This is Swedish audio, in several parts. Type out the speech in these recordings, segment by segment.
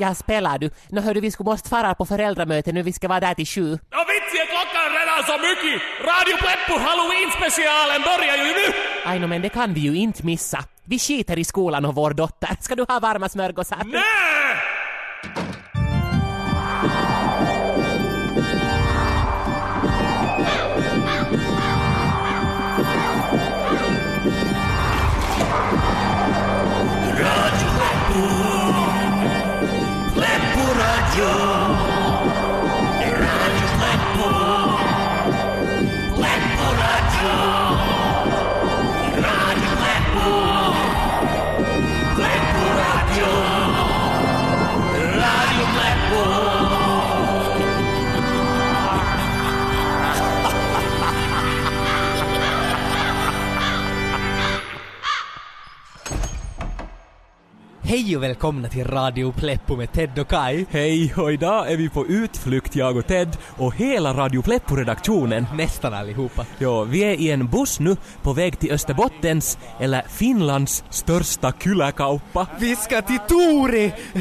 Ja, spelar du? Nå hördu, vi skulle måste fara på föräldramöte nu, vi ska vara där till sju. Ja vitsi klockan redan så mycket! Radio Pleppo Halloween-specialen börjar ju nu! Aj, no, men det kan vi ju inte missa. Vi skiter i skolan och vår dotter. Ska du ha varma smörgåsar? Nej! Hej och välkomna till Radio Pleppo med Ted och Kai. Hej, och idag är vi på utflykt jag och Ted och hela Radio Pleppo-redaktionen. Nästan allihopa. Ja, vi är i en buss nu på väg till Österbottens, eller Finlands, största kyläkauppa. Vi ska till Tori!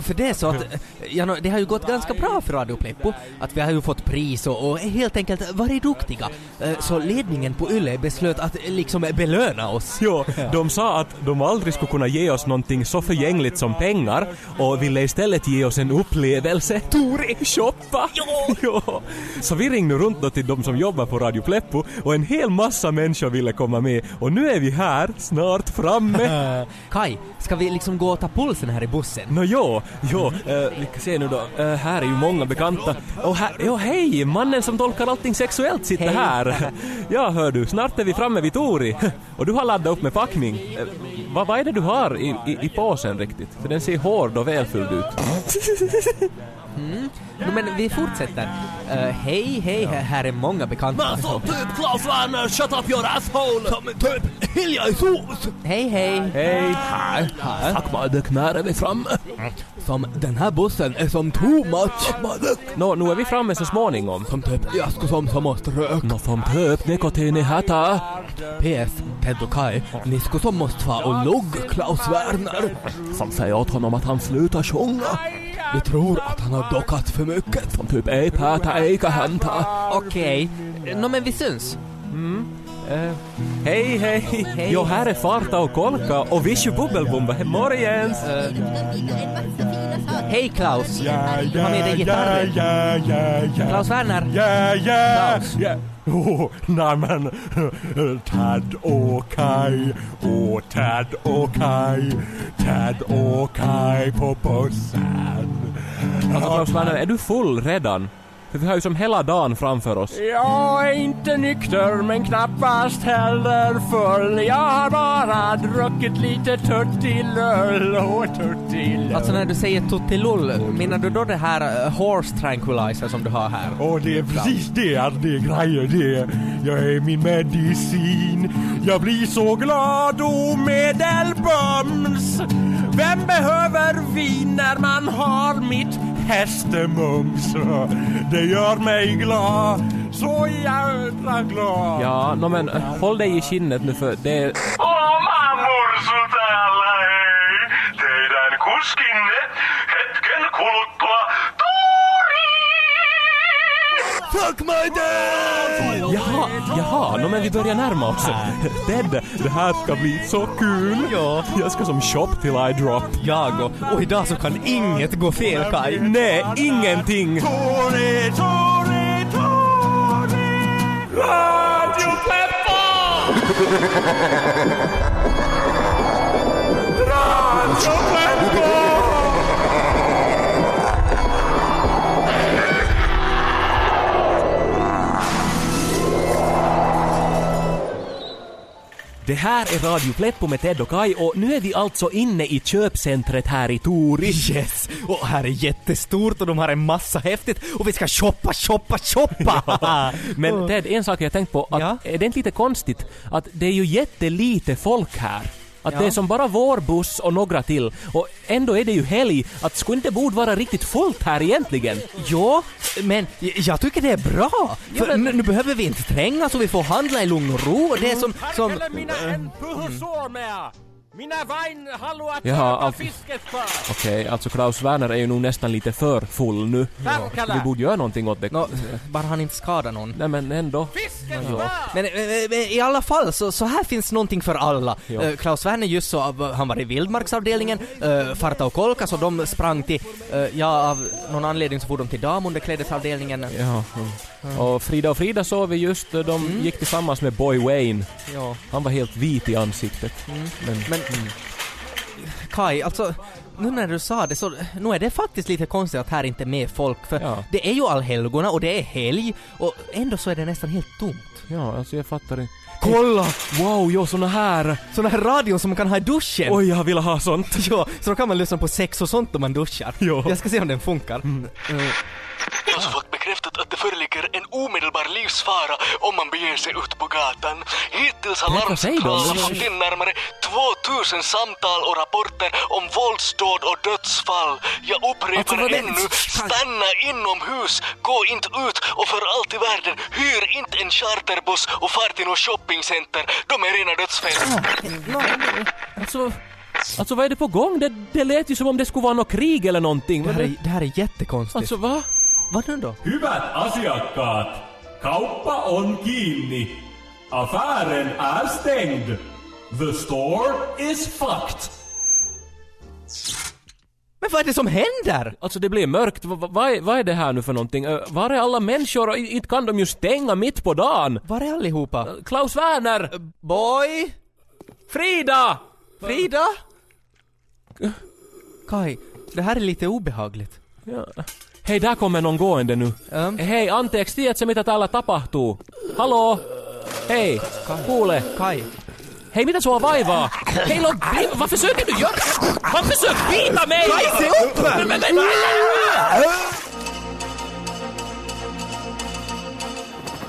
för det är så att, ja, det har ju gått ganska bra för Radio Pleppo. Att vi har ju fått pris och, och helt enkelt varit duktiga. Eh, Så ledningen på Yle beslöt att liksom belöna oss. Ja, de sa att de aldrig skulle kunna ge oss någonting så förgängligt som pengar och ville istället ge oss en upplevelse. Tori! Shoppa! Ja! ja! Så vi ringde runt då till de som jobbar på Radio Pleppo och en hel massa människor ville komma med och nu är vi här, snart framme. Kai, ska vi liksom gå och ta pulsen här i bussen? Nå jo, jo, eh, vi kan se nu då. Eh, här är ju många bekanta. Och här, ja hej, mannen som tolkar allting sexuellt sitter Hej. här. Ja hör du, snart är vi framme vid Tori. Och du har laddat upp med packning. Eh, vad, vad är det du har i, i, i påsen riktigt? För den ser hård och välfylld ut. No, men vi fortsätter. Eh, hej, hej, här- här är många bekanta. Som typ Klaus Werner, shut up your asshole! Som typ Hilja i sås! Hej, hej. Hej! Här, här. Tack Madek, när är vi framme? Som den här bussen är som too much. Nå, nu är vi framme så småningom. Som typ, jag ska som som måste röka. Nå som typ nikotin i hätta. PS, Ted och Kai, ni ska som måste vara och lugg Klaus Werner. Som säger åt honom att han slutar sjunga. Vi tror att han har dockat för mycket. Som typ ej päätä eikä häntä. Okej, no men vi syns. Eh, hej, hej! Hej. Jo, här är Farta och Kolka och Vishu Bubbelbomba. Morgens! Hej Klaus. Du har med dig gitarren. Ja, ja, ja. Klaus Werner. Ja, ja, Klaus. Oh, nej men, Tad och Kai, och Tad och Kai, Tad och Kai på bussen. Alltså Werner, är du full redan? För vi har ju som hela dagen framför oss. Jag är inte nykter men knappast heller full. Jag har bara druckit lite tuttilull och tuttilull. Alltså när du säger tuttilull, menar du då det här eh, horse tranquilizer som du har här? Och det är precis det, att det är grejer det. Jag är min medicin. Jag blir så glad och medelbums. Vem behöver vin när man har mitt hästemums? Det gör mig glad, så jävla glad. Ja, no, men håll dig i skinnet nu för det är... Åh mammor så täällä hei, teidän kuskinne Fuck my dad! Jaha, jaha, no, men vi börjar närma oss. Ted, det här ska bli så kul! Ja. Jag ska som shop till I drop. Jag och, och idag så kan inget gå fel Kai. Nej, ingenting! Tori, Tori, Tori! Radio Pleppo! Radio Pleppo! Det här är Radio Pleppo med Ted och Kai och nu är vi alltså inne i köpcentret här i Tori. Yes! Och här är jättestort och de har en massa häftigt och vi ska shoppa, shoppa, shoppa! Men Ted, en sak jag tänkt på, att Ja? är det inte lite konstigt att det är ju jättelite folk här? Att Ja. det är som bara vår buss och några till. Och ändå är det ju helg. Att skulle inte borde vara riktigt fullt här egentligen? Ja, men jag tycker det är bra! För men- nu, behöver vi inte trängas och vi får handla i lugn och ro det är som... som Här mina! Minä vain haluat Jaha, fisket kvar. Okej, alltså Klaus Werner är ju nog nästan lite för full nu. Perkele! Vi borde göra någonting åt det. Nå, bara han inte skadar någon. Nej men ändå. Ja. Men, men, men i alla fall, så, så här finns någonting för alla. Ja. Eh, Klaus Werner just så, han var i vildmarksavdelningen, uh, Farta och Kolka så de sprang till, eh, ja av någon anledning så for de till damunderklädesavdelningen. Ja. mm. Och Frida och Frida såg vi just, de Mm. gick tillsammans med Boy Wayne. Ja. Han var helt vit i ansiktet. Mm. Men, Men Kai, alltså nu när du sa det så, nu är det faktiskt lite konstigt att här inte är med folk för Ja. det är ju allhelgona och det är helg och ändå så är det nästan helt tomt. ja, alltså jag fattar inte. Kolla! Wow, jo såna här! Såna här radion som man kan ha i duschen! Oj, jag vill ha sånt. Ja, så då kan man lyssna på sex och sånt om man duschar. Ja. Jag ska se om den funkar. Eh, Jag har fått bekräftat att det föreligger en omedelbar livsfara om man beger sig ut på gatan. Hittills har larmcentralen fått in närmare 2000 samtal och rapporter om våldsdåd och dödsfall. Jag upprepar Alltså, vad det- ännu, stanna inomhus, gå inte ut och för allt i världen, hyr inte en charterbuss och far till något shoppingcenter. De är rena dödsfällor. Alltså, alltså vad är det på gång? Det, det lät ju som om det skulle vara något krig eller någonting. Det här, är, det, det här är jättekonstigt. alltså va? Vad då? Hyvät asiakkaat, kauppa on kiinni. Affären är stängd. The store is fucked. Men vad är det som händer? Alltså det blir mörkt. Va, va, vad, är, vad är det här nu för någonting? Uh, var är alla människor? I- Inte kan de ju stänga mitt på dagen. Var är allihopa? Uh, Klaus Werner! Boy? Frida! Frida? Kai, det här är lite obehagligt. Ja. Hei, där kommer någon gående nu. Um, Hei, anteeksi, tiedätkö mitä täällä tapahtuu? Hallå? Hei, kuule. Kai. Hei, mitä sua vaivaa? Hei, låt bli! Vad försöker du göra? Vad försöker bita mig? Kai, se upp!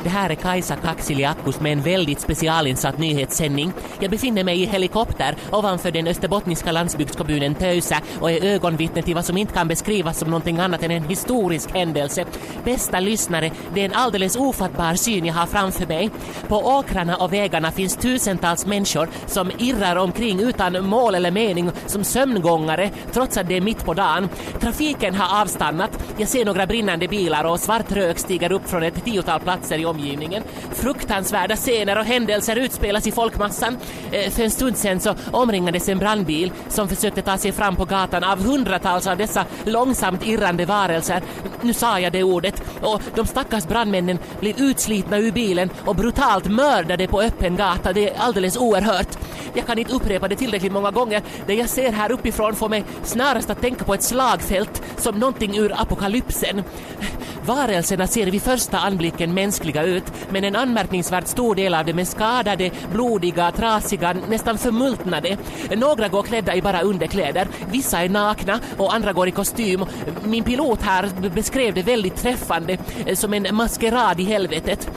Det här är Kajsa Kaksiliakkus med en väldigt specialinsatt nyhetssändning. Jag befinner mig i helikopter ovanför den österbottniska landsbygdskommunen Töysä och är ögonvittne till vad som inte kan beskrivas som någonting annat än en historisk händelse. Bästa lyssnare, det är en alldeles ofattbar syn jag har framför mig. På åkrarna och vägarna finns tusentals människor som irrar omkring utan mål eller mening som sömngångare trots att det är mitt på dagen. Trafiken har avstannat. Jag ser några brinnande bilar och svart rök stiger upp från ett tiotal platser i omgivningen. Fruktansvärda scener och händelser utspelas i folkmassan. Eh, för en stund sedan så omringades en brandbil som försökte ta sig fram på gatan av hundratals av dessa långsamt irrande varelser. Nu sa jag det ordet. Och de stackars brandmännen blir utslitna ur bilen och brutalt mördade på öppen gata. Det är alldeles oerhört. Jag kan inte upprepa det tillräckligt många gånger. Det jag ser här uppifrån får mig snarast att tänka på ett slagfält som någonting ur apokalypsen. Varelserna ser vid första anblicken mänskliga ut, men en anmärkningsvärt stor del av dem är skadade, blodiga, trasiga, nästan förmultnade. Några går klädda i bara underkläder, vissa är nakna och andra går i kostym. Min pilot här beskrev det väldigt träffande, som en maskerad i helvetet.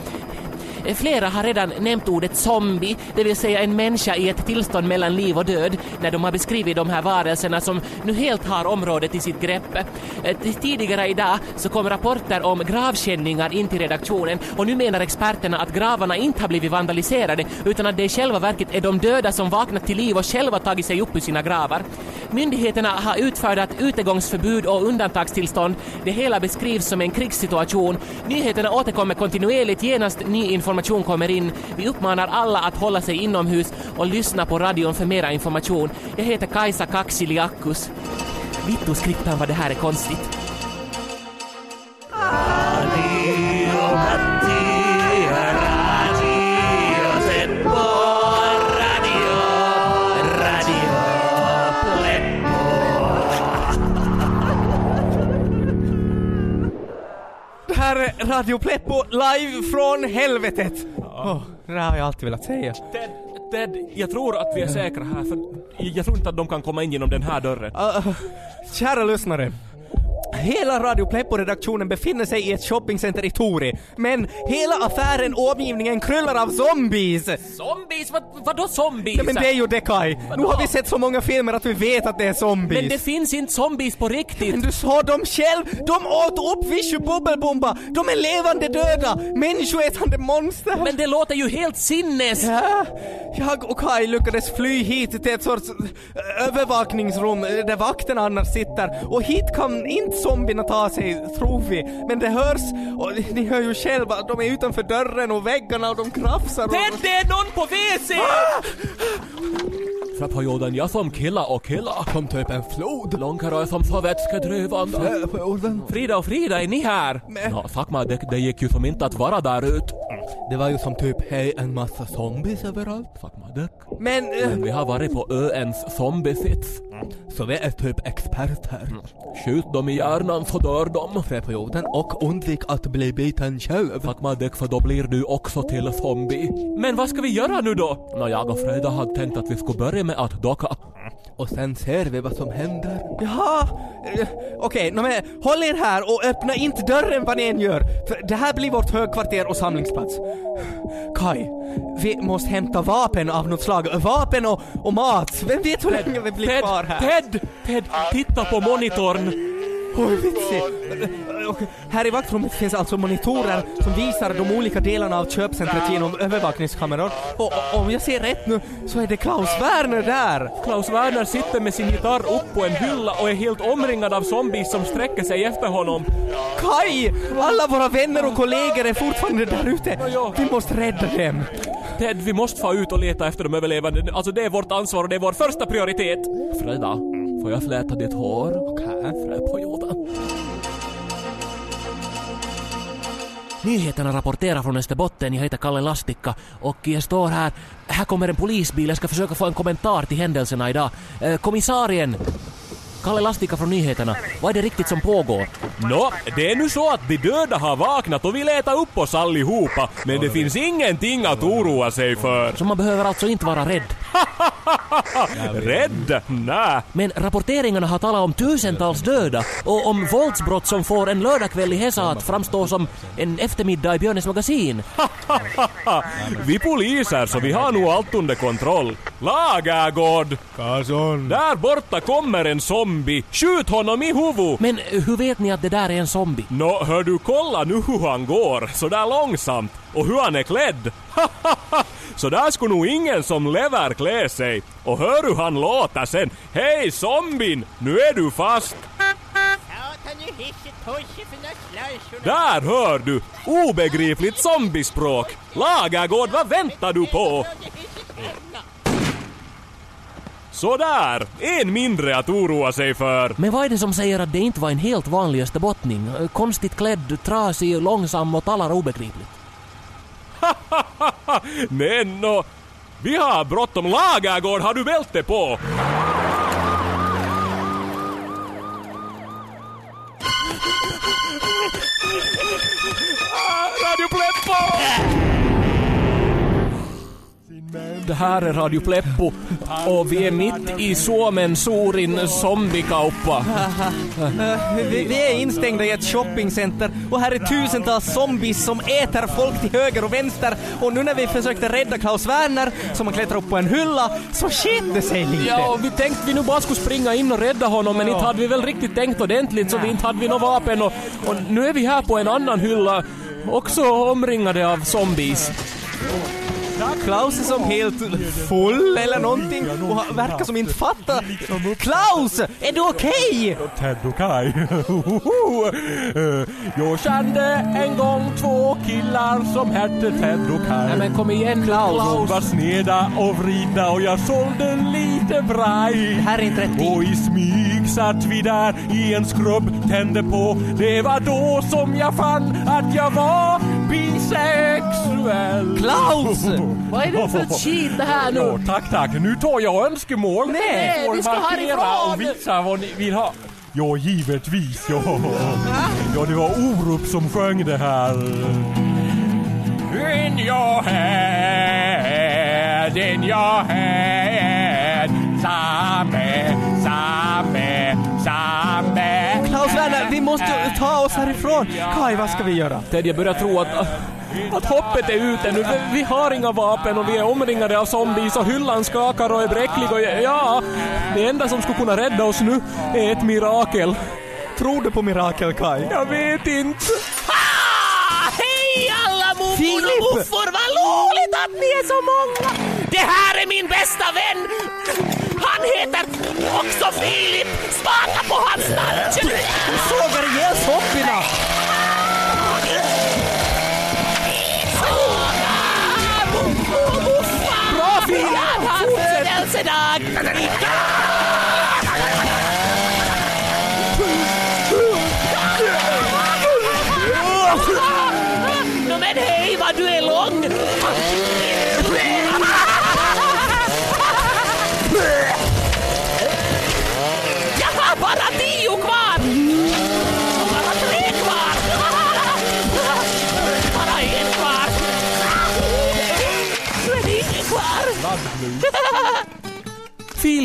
Flera har redan nämnt ordet zombie, det vill säga en människa i ett tillstånd mellan liv och död, när de har beskrivit de här varelserna som nu helt har området i sitt grepp. Eh, tidigare idag så kom rapporter om gravkänningar in till redaktionen och nu menar experterna att gravarna inte har blivit vandaliserade utan att det i själva verket är de döda som vaknat till liv och själva tagit sig upp ur sina gravar. Myndigheterna har utfärdat utegångsförbud och undantagstillstånd. Det hela beskrivs som en krigssituation. Nyheterna återkommer kontinuerligt genast ny information kommer in. Vi uppmanar alla att hålla sig inomhus och lyssna på radion för mera information. Jag heter Kajsa Kaksiliakus. Vittuskriptan vad det här är konstigt. Radio Pleppo live från helvetet! Åh, det där har jag alltid velat säga. Ted, Ted, jag tror att vi är säkra här för jag tror inte att de kan komma in genom den här dörren. Uh, kära lyssnare. Hela Radio Pleppo-redaktionen befinner sig i ett shoppingcenter i Tori, men hela affären och omgivningen kryllar av zombies! Zombies? Vad, vadå zombies? Ja men det är ju det Kai. Nu har vi sett så många filmer att vi vet att det är zombies. Men det finns inte zombies på riktigt. Men du sa dem själv! De åt upp Vishu Bubbelbomba! De är levande döda! Människoätande monster! Men det låter ju helt sinnes! Ja, jag och Kai lyckades fly hit till ett sorts äh, övervakningsrum där vakterna annars sitter och hit kan inte zombierna ta sig, tror vi. Men det hörs, och ni hör ju själva, de är utanför dörren och väggarna och de krafsar och... Ted, det är någon på WC! Frappajoden, jag som killa och killa. Som typ en flod. Långkarö som så vätskedrivande. Äh, Frida och Frida, är ni här? Men- Ja, fuck man, det, det gick ju som inte att vara där ut. Det var ju som typ, hej, en massa zombies överallt. Fuck man, det. Men, äh, Men vi har varit på öns zombiesits. så vi är typ experter. Skjut dem i hjärnan så dör de. Frappajoden och undvik att bli biten själv. Fuck man, det, för då blir du också till zombie. Men vad ska vi göra nu då? Nå, jag och Frida hade tänkt att vi skulle börja med att docka. Och sen ser vi vad som händer. Jaha, eh, okej, nå men håll er här och öppna inte dörren vad ni än gör. För det här blir vårt högkvarter och samlingsplats. Kai, vi måste hämta vapen av något slag. Vapen och, och mat. Vem vet hur länge vi blir Ted, kvar här? Ted, Ted, titta på monitorn. Oj, vitsig. Och Här i vaktrummet finns alltså monitorer som visar de olika delarna av köpcentret genom övervakningskameror. Och, och om jag ser rätt nu så är det Klaus Werner där. Klaus Werner sitter med sin gitarr upp på en hylla och är helt omringad av zombies som sträcker sig efter honom. Kai! Alla våra vänner och kollegor är fortfarande där ute. Vi måste rädda dem. Ted, vi måste få ut och leta efter de överlevande. Alltså det är vårt ansvar och det är vår första prioritet. Frida, får jag fläta ditt hår? Okej. Frö Nyheterna rapporterar från Österbotten. Jag heter Kalle Lastikka och jag står här. Här kommer en polisbil. Jag ska försöka få en kommentar till händelserna idag. Eh, kommissarien! Kalle Lastikka från nyheterna. Vad är det riktigt som pågår? Nå, det är nu så att de döda har vaknat och vill äta upp oss allihopa, men det finns ingenting att oroa sig för. Så man behöver alltså inte vara rädd. Rädd? Nä. Men rapporteringarna har talat om tusentals döda och om våldsbrott som får en lördagkväll i Hesa att framstå som en eftermiddag i Björnes magasin. Vi poliser så vi har nog allt under kontroll. Lagergård! Kason. Där borta kommer en zombie. Skjut honom i huvudet! Men hur vet ni att det där är en zombie? Nå, hör du, kolla nu hur han går, så där långsamt. Och hur han är klädd. så där skulle nog ingen som lever klä sig. Och hör hur han låter sen. Hej zombien, nu är du fast. Där hör du! Obegripligt zombiespråk. Lagergård, vad väntar du på? Sådär, en mindre att oroa sig för. Men vad är det som säger att det inte var en helt vanlig österbottning? Eh, Konstigt klädd, trasig, långsam och talar obegripligt. Nej, nå, vi har bråttom. Lagergård, har du bälte på? Det här är Radio Pleppo och vi är mitt i Suomen suurin zombiekauppa. Eh, vi, vi är instängda i ett shoppingcenter och här är tusentals zombies som äter folk till höger och vänster och nu när vi försökte rädda Klaus Werner som har klättrat upp på en hylla så sket det sig lite. Ja, och vi tänkte vi nu bara skulle springa in och rädda honom men inte hade vi väl riktigt tänkt ordentligt så vi inte hade vi något vapen och, och nu är vi här på en annan hylla också omringade av zombies. Klaus är som helt full eller någonting och verkar som inte fattar. Klaus! Är du okej? Ted och Kai. Eh, Jag kände en gång två killar som hette Ted och Kai. Nej men kom igen Klaus. De var sneda och vridna och jag sålde lite braj. Det här är inte rätt Och tid. i smyg satt vi där i en skrubb, tände på. Det var då som jag fann att jag var bisexuell. Klaus! Vad är det för skit det här Ja, nu? tack, tack. Nu tar jag önskemål. Nej, vi ska härifrån. och visa vad ni vill ha. Ja, givetvis. Ja, ja det var Orup som sjöng det här. In your head, in your head Samme, samme, samme Klaus Werner, vi måste härifrån. Kai, vad ska vi göra? Ted, jag börjar tro att, att hoppet är ute nu. Vi- har inga vapen och vi är omringade av zombies och hyllan skakar och är bräcklig och ja, det enda som skulle kunna rädda oss nu är ett mirakel. Tror du på mirakel, Kai? Jag vet inte. Ah, hej alla Filip! och muffor! Vad roligt att ni är så många! Det här är min bästa vän! Han heter också Filip! Smaka på hans namn! Sågar ihjäl zombierna! Bra Filip! Hans födelsedag!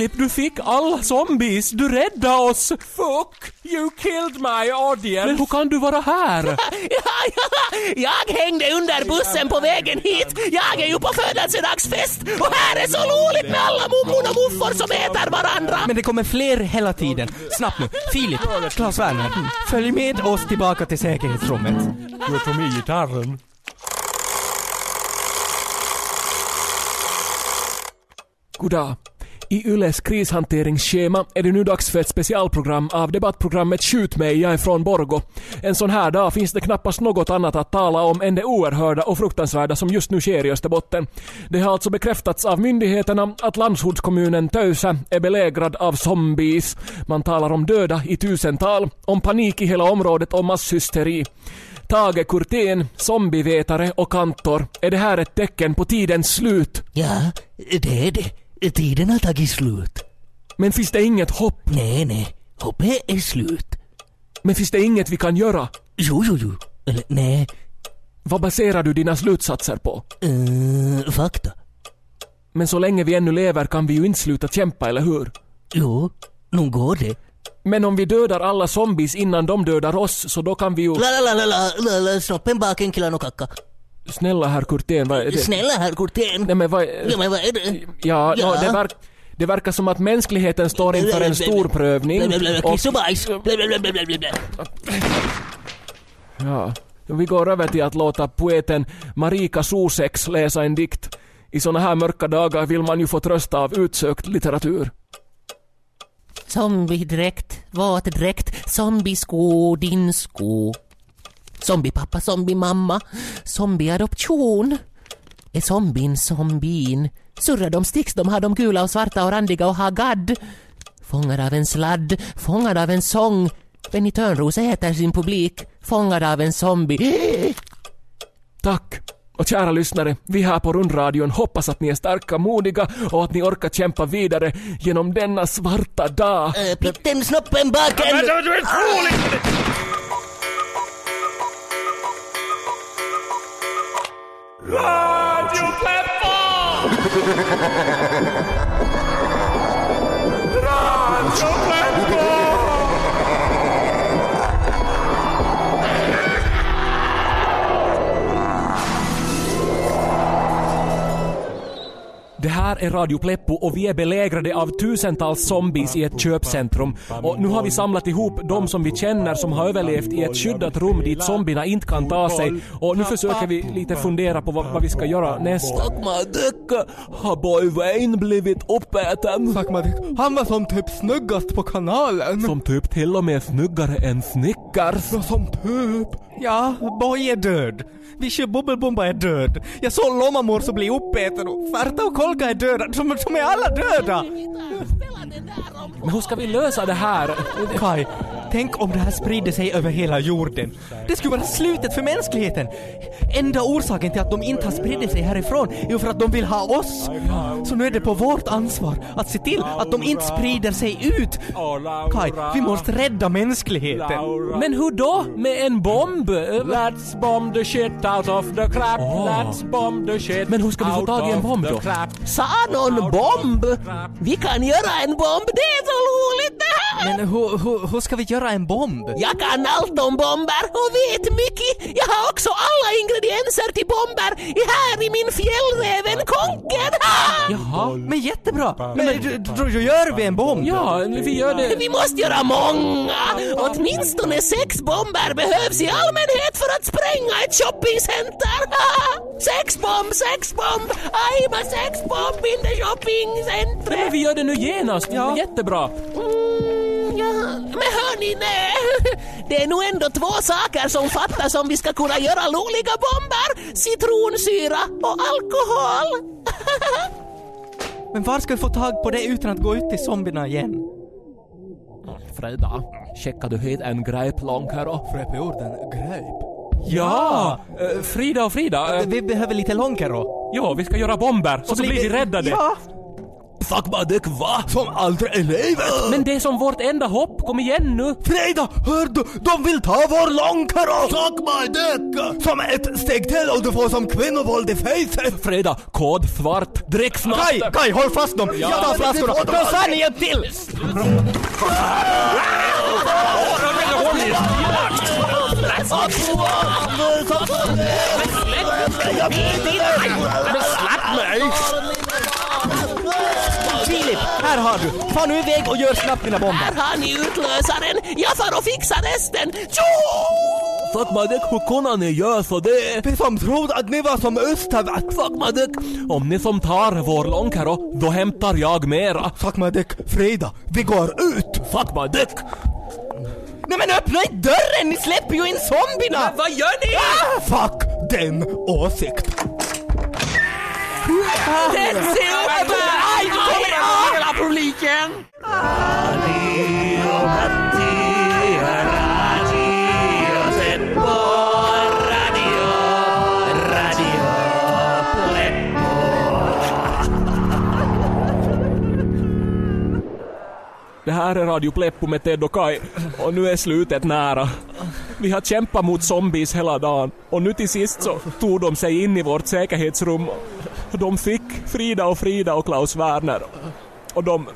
Filip, du fick alla zombies. Du räddade oss. Fuck! You killed my Men audience! hur kan du vara här? Ja, ja, jag hängde under bussen på vägen hit. Jag är ju på födelsedagsfest och här är så roligt med alla mummor och muffar som äter varandra. Men det kommer fler hela tiden. Snabbt nu. Filip, Claes Werner, följ med oss tillbaka till säkerhetsrummet. Du tog med gitarren. Goddag. I Yles krishanteringsschema är det nu dags för ett specialprogram av debattprogrammet Skjut mig, jag är från Borgo. En sån här dag finns det knappast något annat att tala om än det oerhörda och fruktansvärda som just nu sker i Österbotten. Det har alltså bekräftats av myndigheterna att landsortskommunen Töysä är belägrad av zombies. Man talar om döda i tusental, om panik i hela området och masshysteri. Tage Kurtén, zombievetare och kantor, är det här ett tecken på tidens slut? Ja, det är det. Tiden har tagit slut. Men finns det inget hopp? Nej, nej. Hoppet är slut. Men finns det inget vi kan göra? Jo, jo, jo. Eller nej. Vad baserar du dina slutsatser på? Uh, fakta. Men så länge vi ännu lever kan vi ju inte sluta kämpa, eller hur? Jo, nu går det. Men om vi dödar alla zombies innan de dödar oss, så då kan vi ju... La, la, la, la, la, la, la, snoppen baken, killan och kacka. Snälla herr Kurtén, vad är det? Snälla herr Kurtén. Nej men vad... Ja, men vad är det? Ja, Ja. nå, det, verk, det verkar som att mänskligheten står inför en stor prövning. Och- Kiss och bajs. Ja. Vi går över till att låta poeten Marika Suseks läsa en dikt. I såna här mörka dagar vill man ju få trösta av utsökt litteratur. Zombiedräkt, våtdräkt, zombiesko, din sko. Zombiepappa, zombiemamma, zombieadoption. Är zombien zombien? Surrar de sticks, de har de gula och svarta och randiga och har gadd. Fångad av en sladd, fångad av en sång. Benny Törnros äter sin publik, fångad av en zombie. Tack! Och kära lyssnare, vi här på rundradion hoppas att ni är starka, modiga och att ni orkar kämpa vidare genom denna svarta dag. Eh, Pitten, snoppen baken. Radio Pleppo! Radio Pleppo! Här är Radio Pleppo och vi är belägrade av tusentals zombies i ett köpcentrum. Och nu har vi samlat ihop de som vi känner som har överlevt i ett skyddat rum dit zombierna inte kan ta sig. Och nu försöker vi lite fundera på vad, vad vi ska göra nästa. Dagmar har Boy Wayne blivit uppäten? Sakmadik, han var som typ snyggast på kanalen. Som typ till och med snyggare än Snickers. Ja, som typ. Ja, Boy är död. Vichy Bubbelbomba är död. Jag såg Lomamor som bli uppäten och Farta och Kolka är döda. De, de är alla döda! Men hur ska vi lösa det här? Kai, tänk om det här sprider sig över hela jorden. Det skulle vara slutet för mänskligheten. Enda orsaken till att de inte har spridit sig härifrån är ju för att de vill ha oss. Så nu är det på vårt ansvar att se till att de inte sprider sig ut. Kai, vi måste rädda mänskligheten. Men hur då? Med en bomb? Let's bomb the shit out of the crap. Let's bomb the shit Men hur ska vi få tag i en bomb då? Sa någon bomb? Vi kan göra en bomb, det är så roligt det här! Men hur, hur, hur ska vi göra en bomb? Jag kan allt om bomber och vet mycket. Jag har också alla ingredienser till bomber här i min fjällräven-konken. Jaha. Men jättebra! Men då, då gör vi en bomb! Ja, vi gör det. Vi måste göra många! Åtminstone sex bomber behövs i allmänhet för att spränga ett shoppingcenter! sex bomb, sex bomb! I'm a sex bomb in the shopping center! Men vi gör det nu genast. Ja. Jättebra. Mm, hörni, nej! Det är nog ändå två saker som fattas om vi ska kunna göra roliga bomber! Citronsyra och alkohol! Men var ska vi få tag på det utan att gå ut till zombierna igen? Freda, checkar du hit en greip långkaro? Fräp orden gröp. Ja! eh, Frida och Frida. eh, Vi behöver lite långkaro. ja, vi ska göra bomber så, så blir vi räddade. Ja! Fuck my dick va? Som aldrig i livet! Men det är som vårt enda hopp. Kom igen nu. Frida, hör du? De vill ta vår långkaro! Suck my dick! Som ett steg till och du får som kvinnovåld i facet! Freda, kod svart. Drick snabbt. Kai, Kai, håll fast dem! Ja, flaskorna! Då sa ni en till! Filip, här har du! Far nu iväg och gör snabbt dina bomber. Här har ni utlösaren! Jag far och fixar resten! Tjo! Fuck my dick, hur kunde ni göra så det? Vi som trodde att ni var som Östervart! Fuck my dick. Om ni som tar vår långkaro, då hämtar jag mera. Fuck my dick, Frida, vi går ut! Fuck my dick. Nej men öppna inte dörren! Ni släpper ju in zombierna! Vad gör ni? Ah, fuck den åsikt! Den ser upp! Aj, kommer hela publiken! Det här är Radio Pleppo med Ted och Kai och nu är slutet nära. Vi har kämpat mot zombies hela dagen och nu till sist så tog de sig in i vårt säkerhetsrum de fick Frida och Frida och Klaus Werner. Och de,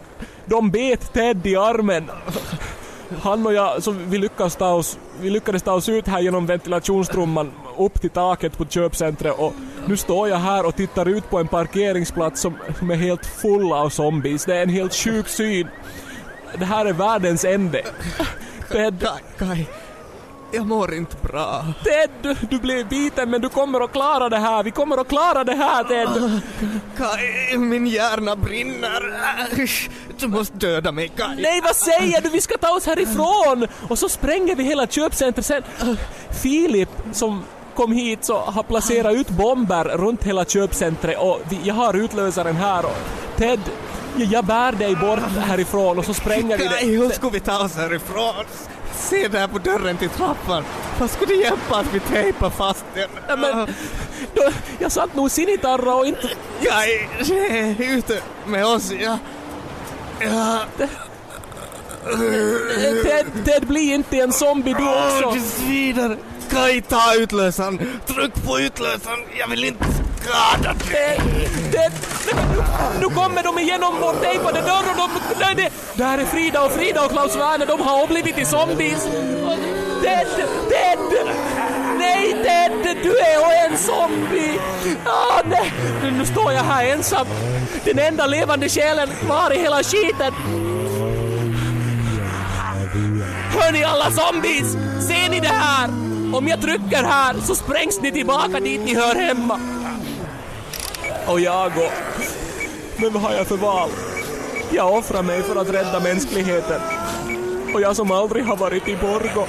de bet Ted i armen. Han och jag, så vi, lyckades ta oss, vi lyckades ta oss ut här genom ventilationstrumman upp till taket på köpcentret och nu står jag här och tittar ut på en parkeringsplats som, som är helt full av zombies. Det är en helt sjuk syn. Det här är världens ände. Ted, Kai, jag mår inte bra. Ted, du, blev biten men du kommer att klara det här. Vi kommer att klara det här Ted. Kai, min hjärna brinner. Du måste döda mig, Kai. Nej vad säger du? Vi ska ta oss härifrån! Och så spränger vi hela köpcentret sen. Filip som kom hit så har placerat ut bomber runt hela köpcentret och vi, jag har utlösaren här och Ted, jag, bär dig bort härifrån och så spränger vi det. hur ska vi ta oss härifrån? Se där på dörren till trappan. Vad skulle det hjälpa att vi tejpar fast den? Ja, men, då, jag satt nog sinitarra och inte... Kai, ute med oss. Ja. Ja. Ted, Ted bli inte en zombie du Åh, också. det svider. Kai, ta utlösaren. Tryck på utlösaren. Jag vill inte skada dig. Det, Ted, nu kommer de igenom vår tejpade dörr och de... Nej, det, där är Frida och Frida och Klaus Werner, de har blivit till zombies. Ted, Ted! Nej Ted, du är en zombie! Ah, nej. Nu står jag här ensam. Den enda levande själen kvar i hela skiten. Hör ni alla zombies? Ser ni det här? Om jag trycker här så sprängs ni tillbaka dit ni hör hemma. Och jag och... Men vad har jag för val? Jag offrar mig för att rädda mänskligheten. Och jag som aldrig har varit i Borgo.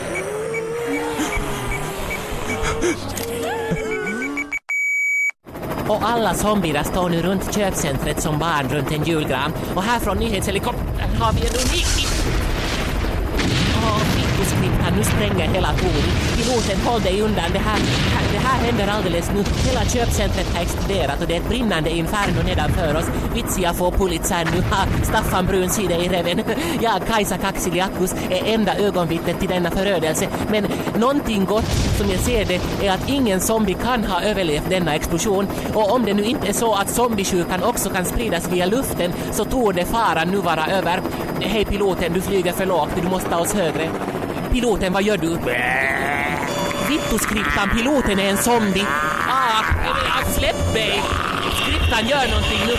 Och alla zombierna står nu runt köpcentret som barn runt en julgran. Och här från nyhetshelikoptern har vi en unik... Åh, nu spränger hela tornet. Piloten, håll dig undan. Det här, det här händer alldeles nu. Hela köpcentret har exploderat och det är ett brinnande inferno nedanför oss. Vitsia får Pulitzer nu. Ha, Staffan Brun i reven. Jag, Kajsa Kaksiliakus, är enda ögonvittnet till denna förödelse. Men någonting gott, som jag ser det, är att ingen zombie kan ha överlevt denna explosion. Och om det nu inte är så att zombiesjukan också kan spridas via luften så torde faran nu vara över. Hej piloten, du flyger för lågt, du måste ta oss högre. Piloten, vad gör du? Vittuskriptan, piloten är en zombie. Ah, släpp mig! Skriptan, gör någonting nu.